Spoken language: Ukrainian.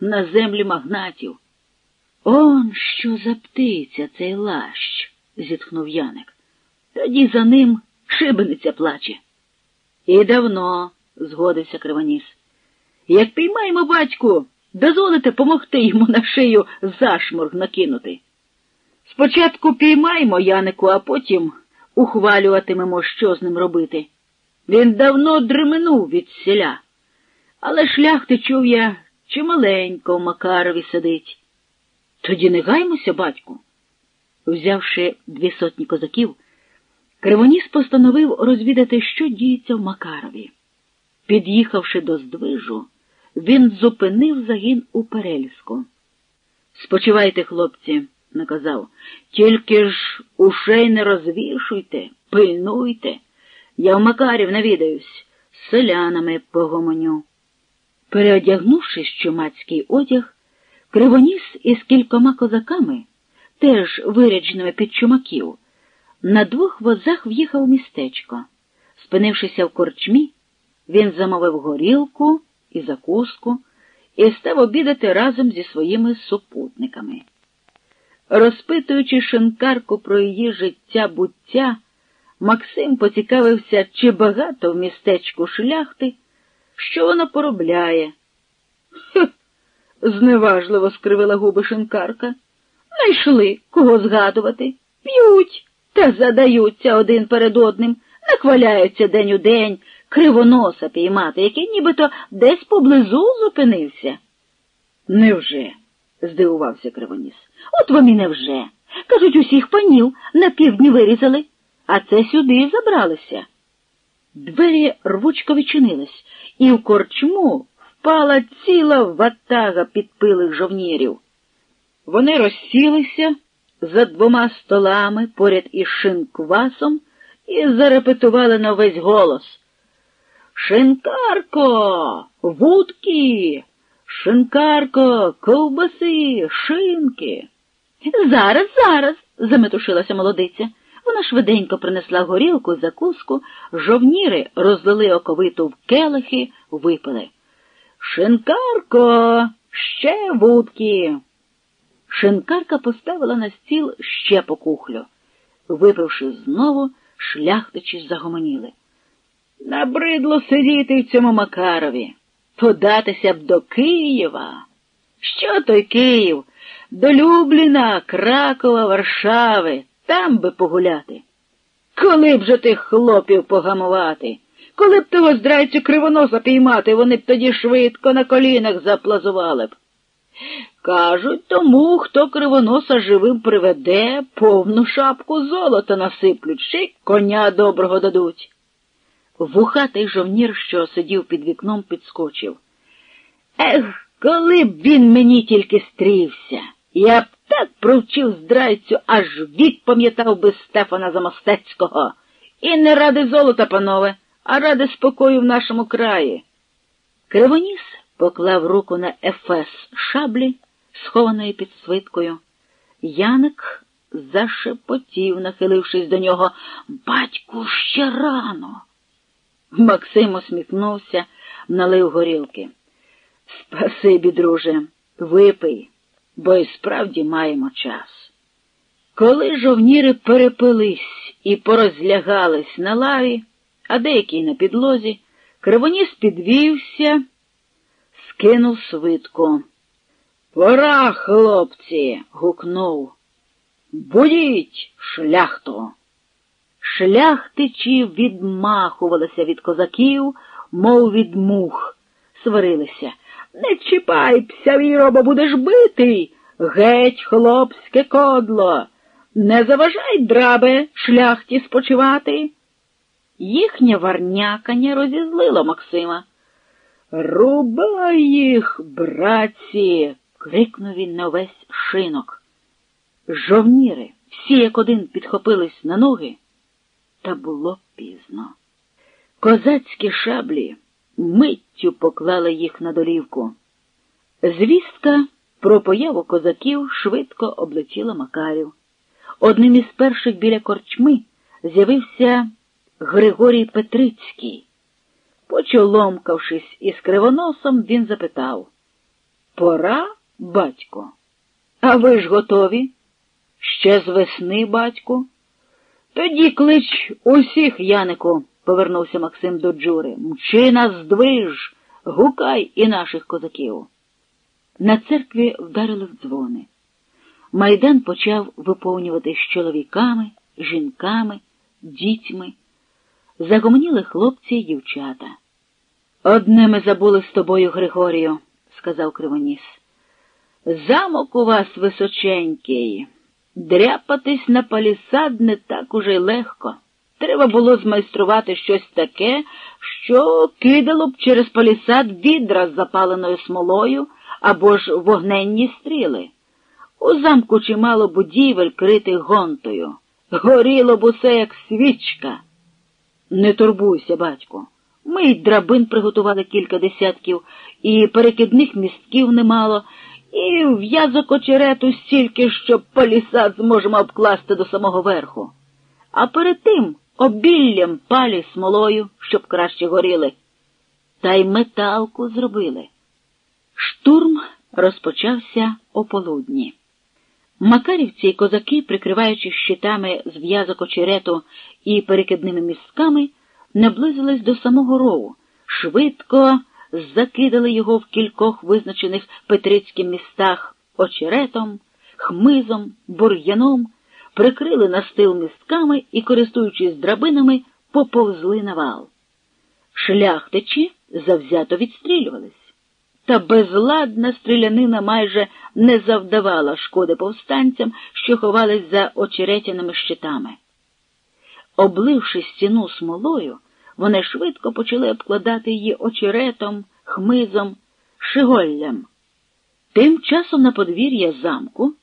на землі магнатів. Он що за птиця цей лащ, зітхнув Яник. Тоді за ним шибениця плаче. І давно, згодився Кривоніс. Як піймаємо батьку, дозволите помогти йому на шию зашморг накинути. Спочатку піймаємо Янику, а потім ухвалюватимемо, що з ним робити. Він давно дременув від селя, але шляхти чув я чималенько в Макарові сидить. Тоді не гаймося, батьку. Взявши дві сотні козаків, Кривоніс постановив розвідати, що діється в Макарові. Під'їхавши до здвижу, він зупинив загін у Перельську. Спочивайте, хлопці, наказав, тільки ж ушей не розвішуйте, пильнуйте. Я в Макарів навідаюсь, з селянами погомоню. Переодягнувши чумацький одяг, Кривоніс із кількома козаками, теж вирядженими під чумаків, на двох возах в'їхав у містечко. Спинившися в корчмі, він замовив горілку і закуску і став обідати разом зі своїми супутниками. Розпитуючи шинкарку про її життя буття, Максим поцікавився, чи багато в містечку шляхти, що вона поробляє. Хех, зневажливо скривила губи шинкарка. Найшли кого згадувати, п'ють та задаються один перед одним, нахваляються день у день кривоноса піймати, який нібито десь поблизу зупинився. Невже? здивувався Кривоніс. От вони невже. Кажуть, усіх панів на півдні вирізали, а це сюди забралися. Двері рвучко відчинились, і в корчму впала ціла ватага підпилих жовнірів. Вони розсілися за двома столами поряд із шинквасом і зарепетували на весь голос. Шинкарко, вудки, шинкарко, ковбаси, шинки. Зараз, зараз, заметушилася молодиця. Вона швиденько принесла горілку, закуску, жовніри розлили оковиту в келихи, випили. Шинкарко, ще вудки. Шинкарка поставила на стіл ще по кухлю. Випивши знову, шляхтичі загомоніли. Набридло сидіти в цьому Макарові, податися б до Києва. Що той Київ? До Любліна, Кракова, Варшави, там би погуляти. Коли б же тих хлопів погамувати? Коли б того здрайцю кривоноса піймати, вони б тоді швидко на колінах заплазували б. Кажуть, тому, хто кривоноса живим приведе, повну шапку золота насиплють, ще й коня доброго дадуть. Вухатий жовнір, що сидів під вікном, підскочив. Ех, коли б він мені тільки стрівся, я б так провчив здрайцю, аж вік пам'ятав би Стефана Замостецького. І не ради золота, панове, а ради спокою в нашому краї. Кривоніс поклав руку на ефес шаблі, схованої під свиткою. Яник зашепотів, нахилившись до нього. Батьку, ще рано. Максим усміхнувся, налив горілки. Спасибі, друже, випий, бо і справді маємо час. Коли жовніри перепились і порозлягались на лаві, а деякий на підлозі, кривоніс підвівся, скинув свитку. Пора, хлопці. гукнув. Будіть, шляхту. Шляхтичі відмахувалися від козаків, мов від мух, сварилися. Не чіпайся, віро, бо будеш битий. Геть, хлопське кодло. Не заважай, драбе, шляхті спочивати. Їхнє варнякання розізлило Максима. Рубай їх, братці. крикнув він на весь шинок. Жовніри, всі як один підхопились на ноги, та було пізно. Козацькі шаблі миттю поклали їх на долівку. Звістка про появу козаків швидко облетіла Макарів. Одним із перших біля корчми з'явився Григорій Петрицький. Почоломкавшись із кривоносом, він запитав Пора, батько. А ви ж готові? Ще з весни, батьку. Тоді клич усіх, Янику, повернувся Максим до Джури. Мчи нас здвиж, гукай і наших козаків. На церкві вдарили в дзвони. Майдан почав виповнюватись чоловіками, жінками, дітьми. Загомоніли хлопці й дівчата. Одне ми забули з тобою, Григорію, сказав Кривоніс. Замок у вас височенький. Дряпатись на палісад не так уже й легко. Треба було змайструвати щось таке, що кидало б через палісад відра з запаленою смолою або ж вогненні стріли. У замку чимало будівель, критих гонтою. Горіло б усе, як свічка. Не турбуйся, батько. Ми й драбин приготували кілька десятків, і перекидних містків немало, і в'язок очерету стільки, що палісад зможемо обкласти до самого верху. А перед тим обіллям палі смолою, щоб краще горіли. Та й металку зробили. Штурм розпочався о полудні. Макарівці й козаки, прикриваючи щитами з в'язок очерету і перекидними містками, наблизились до самого рову, швидко закидали його в кількох визначених петрицьким містах очеретом, хмизом, бур'яном, прикрили настил містками і, користуючись драбинами, поповзли на вал. Шляхтичі завзято відстрілювались. Та безладна стрілянина майже не завдавала шкоди повстанцям, що ховались за очеретяними щитами. Обливши стіну смолою, вони швидко почали обкладати її очеретом, хмизом, шиголлям. Тим часом на подвір'я замку